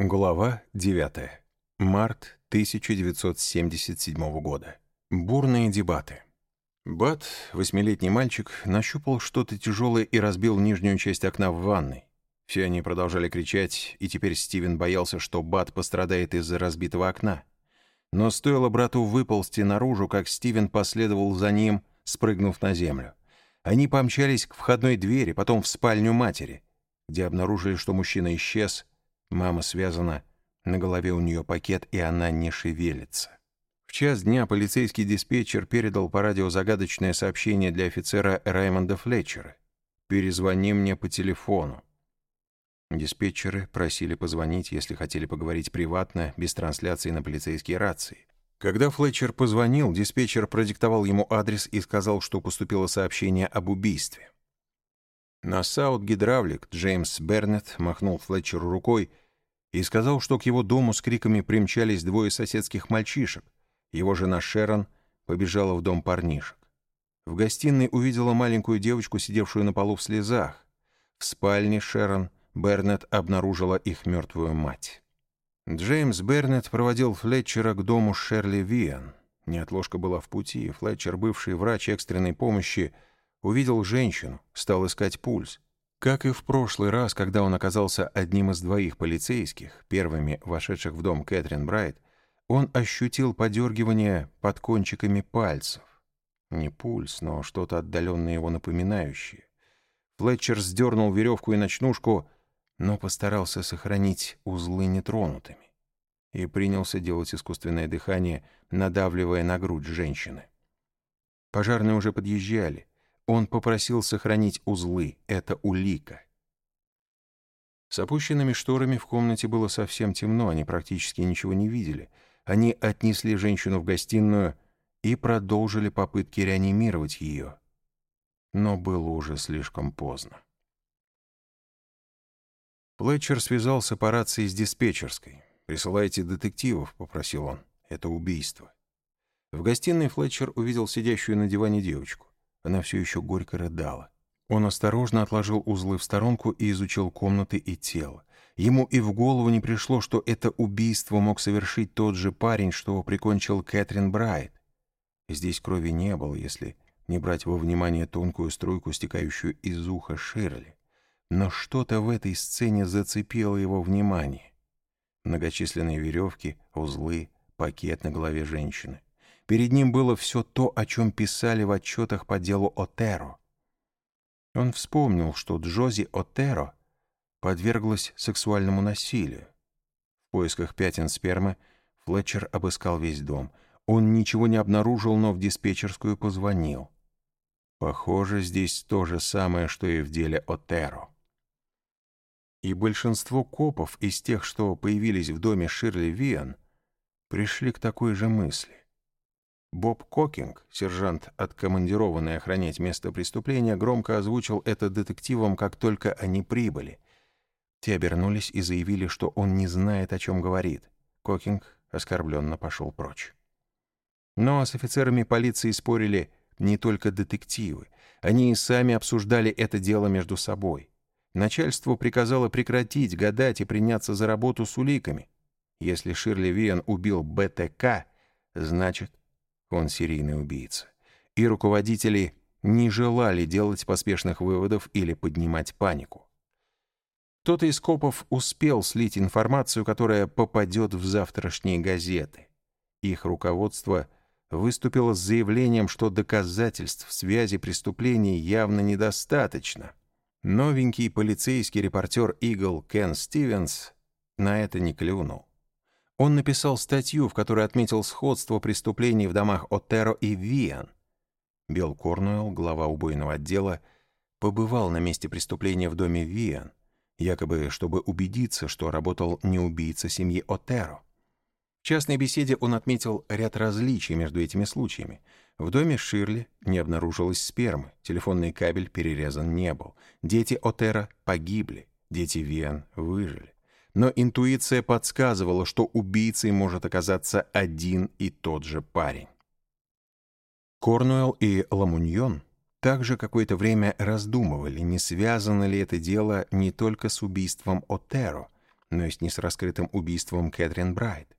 Глава 9. Март 1977 года. Бурные дебаты. Бат, восьмилетний мальчик, нащупал что-то тяжелое и разбил нижнюю часть окна в ванной. Все они продолжали кричать, и теперь Стивен боялся, что Бат пострадает из-за разбитого окна. Но стоило брату выползти наружу, как Стивен последовал за ним, спрыгнув на землю. Они помчались к входной двери, потом в спальню матери, где обнаружили, что мужчина исчез, Мама связана, на голове у нее пакет, и она не шевелится. В час дня полицейский диспетчер передал по радио загадочное сообщение для офицера Раймонда Флетчера. «Перезвони мне по телефону». Диспетчеры просили позвонить, если хотели поговорить приватно, без трансляции на полицейские рации. Когда Флетчер позвонил, диспетчер продиктовал ему адрес и сказал, что поступило сообщение об убийстве. На Саут-гидравлик Джеймс Бернетт махнул Флетчеру рукой и сказал, что к его дому с криками примчались двое соседских мальчишек. Его жена Шерон побежала в дом парнишек. В гостиной увидела маленькую девочку, сидевшую на полу в слезах. В спальне Шерон Бернетт обнаружила их мертвую мать. Джеймс Бернетт проводил Флетчера к дому Шерли Виан. Неотложка была в пути, Флетчер, бывший врач экстренной помощи, увидел женщину, стал искать пульс. Как и в прошлый раз, когда он оказался одним из двоих полицейских, первыми вошедших в дом Кэтрин Брайт, он ощутил подергивание под кончиками пальцев. Не пульс, но что-то отдаленно его напоминающее. Флетчер сдернул веревку и ночнушку, но постарался сохранить узлы нетронутыми и принялся делать искусственное дыхание, надавливая на грудь женщины. Пожарные уже подъезжали. Он попросил сохранить узлы. Это улика. С опущенными шторами в комнате было совсем темно, они практически ничего не видели. Они отнесли женщину в гостиную и продолжили попытки реанимировать ее. Но было уже слишком поздно. Плетчер связался по рации с диспетчерской. «Присылайте детективов», — попросил он. «Это убийство». В гостиной Флетчер увидел сидящую на диване девочку. Она все еще горько рыдала. Он осторожно отложил узлы в сторонку и изучил комнаты и тело. Ему и в голову не пришло, что это убийство мог совершить тот же парень, что прикончил Кэтрин Брайт. Здесь крови не было, если не брать во внимание тонкую струйку, стекающую из уха Ширли. Но что-то в этой сцене зацепило его внимание. Многочисленные веревки, узлы, пакет на голове женщины. Перед ним было все то, о чем писали в отчетах по делу Отеро. Он вспомнил, что Джози Отеро подверглась сексуальному насилию. В поисках пятен спермы Флетчер обыскал весь дом. Он ничего не обнаружил, но в диспетчерскую позвонил. Похоже, здесь то же самое, что и в деле Отеро. И большинство копов из тех, что появились в доме Ширли Виан, пришли к такой же мысли. Боб Кокинг, сержант, откомандированный охранять место преступления, громко озвучил это детективам, как только они прибыли. Те обернулись и заявили, что он не знает, о чем говорит. Кокинг оскорбленно пошел прочь. Но с офицерами полиции спорили не только детективы. Они и сами обсуждали это дело между собой. Начальство приказало прекратить гадать и приняться за работу с уликами. Если Ширли Виан убил БТК, значит, он серийный убийца. И руководители не желали делать поспешных выводов или поднимать панику. Кто-то из копов успел слить информацию, которая попадет в завтрашние газеты. Их руководство выступило с заявлением, что доказательств связи преступлений явно недостаточно. Новенький полицейский репортер «Игл» Кен Стивенс на это не клюнул. Он написал статью, в которой отметил сходство преступлений в домах Отеро и Виан. Билл Корнуэлл, глава убойного отдела, побывал на месте преступления в доме Виан, якобы чтобы убедиться, что работал не убийца семьи Отеро. В частной беседе он отметил ряд различий между этими случаями. В доме Ширли не обнаружилось спермы, телефонный кабель перерезан не был, дети Отеро погибли, дети Виан выжили но интуиция подсказывала, что убийцей может оказаться один и тот же парень. Корнуэлл и Ламуньон также какое-то время раздумывали, не связано ли это дело не только с убийством Отеро, но не с раскрытым убийством Кэтрин Брайт.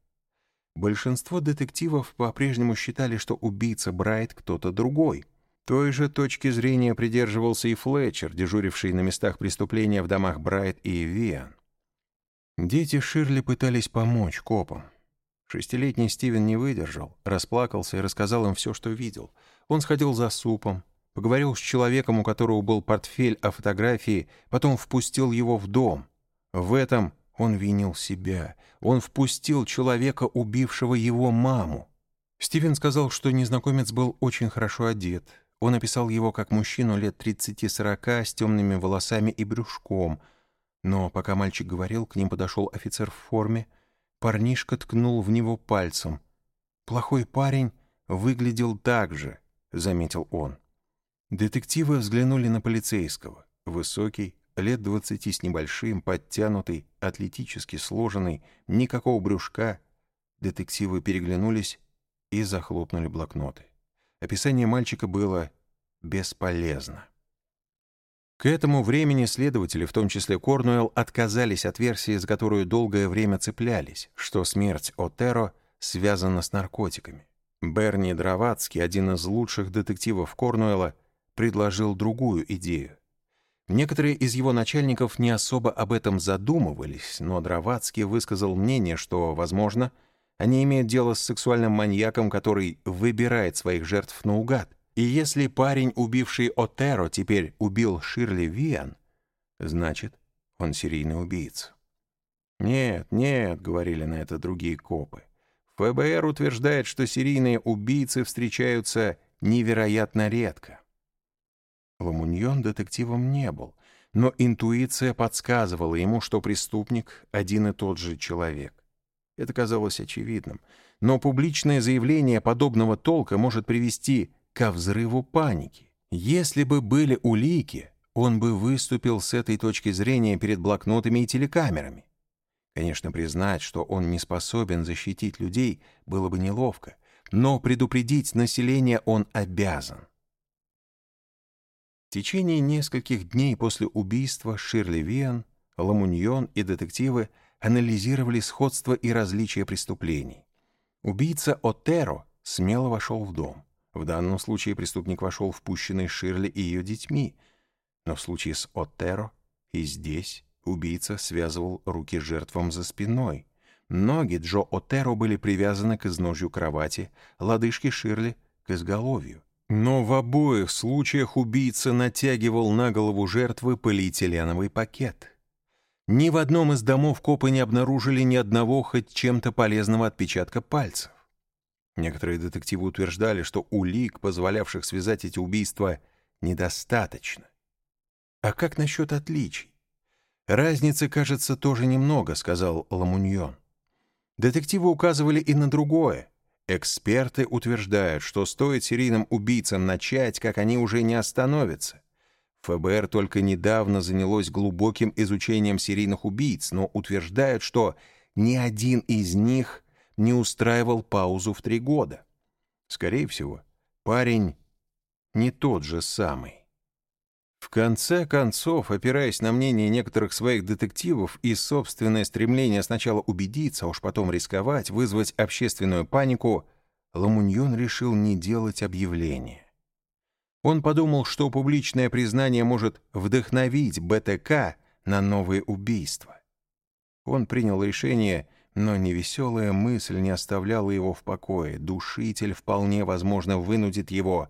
Большинство детективов по-прежнему считали, что убийца Брайт кто-то другой. Той же точки зрения придерживался и Флетчер, дежуривший на местах преступления в домах Брайт и Виан. Дети Ширли пытались помочь копам. Шестилетний Стивен не выдержал, расплакался и рассказал им все, что видел. Он сходил за супом, поговорил с человеком, у которого был портфель о фотографии, потом впустил его в дом. В этом он винил себя. Он впустил человека, убившего его маму. Стивен сказал, что незнакомец был очень хорошо одет. Он описал его как мужчину лет 30-40 с темными волосами и брюшком. Но пока мальчик говорил, к ним подошел офицер в форме. Парнишка ткнул в него пальцем. «Плохой парень выглядел так же», — заметил он. Детективы взглянули на полицейского. Высокий, лет двадцати с небольшим, подтянутый, атлетически сложенный, никакого брюшка. Детективы переглянулись и захлопнули блокноты. Описание мальчика было бесполезно. К этому времени следователи, в том числе Корнуэлл, отказались от версии, за которую долгое время цеплялись, что смерть Отеро связана с наркотиками. Берни Дровацкий, один из лучших детективов Корнуэлла, предложил другую идею. Некоторые из его начальников не особо об этом задумывались, но Дровацкий высказал мнение, что, возможно, они имеют дело с сексуальным маньяком, который выбирает своих жертв наугад. И если парень, убивший Отеро, теперь убил Ширли Виан, значит, он серийный убийца. «Нет, нет», — говорили на это другие копы. ФБР утверждает, что серийные убийцы встречаются невероятно редко. Ламуньон детективом не был, но интуиция подсказывала ему, что преступник — один и тот же человек. Это казалось очевидным, но публичное заявление подобного толка может привести ко взрыву паники. Если бы были улики, он бы выступил с этой точки зрения перед блокнотами и телекамерами. Конечно, признать, что он не способен защитить людей, было бы неловко, но предупредить население он обязан. В течение нескольких дней после убийства Ширли Виан, Ламуньон и детективы анализировали сходство и различия преступлений. Убийца Отеро смело вошел в дом. В данном случае преступник вошел впущенный Ширли и ее детьми, но в случае с Отеро и здесь убийца связывал руки жертвам за спиной. Ноги Джо Отеро были привязаны к изножью кровати, лодыжки Ширли — к изголовью. Но в обоих случаях убийца натягивал на голову жертвы полиэтиленовый пакет. Ни в одном из домов копы не обнаружили ни одного хоть чем-то полезного отпечатка пальцев. Некоторые детективы утверждали, что улик, позволявших связать эти убийства, недостаточно. А как насчет отличий? Разницы, кажется, тоже немного, сказал Ламуньон. Детективы указывали и на другое. Эксперты утверждают, что стоит серийным убийцам начать, как они уже не остановятся. ФБР только недавно занялось глубоким изучением серийных убийц, но утверждают, что ни один из них не устраивал паузу в три года. Скорее всего, парень не тот же самый. В конце концов, опираясь на мнение некоторых своих детективов и собственное стремление сначала убедиться, а уж потом рисковать, вызвать общественную панику, Ламуньон решил не делать объявления. Он подумал, что публичное признание может вдохновить БТК на новые убийства. Он принял решение, но невеселая мысль не оставляла его в покое. Душитель вполне возможно вынудит его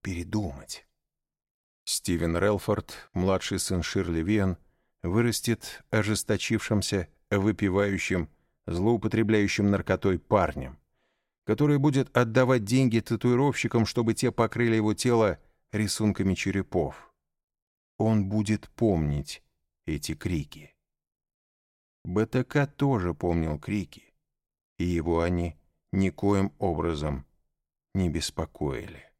передумать. Стивен Релфорд, младший сын Ширли Виан, вырастет ожесточившимся, выпивающим, злоупотребляющим наркотой парнем, который будет отдавать деньги татуировщикам, чтобы те покрыли его тело рисунками черепов. Он будет помнить эти крики. БТК тоже помнил крики, и его они никоим образом не беспокоили.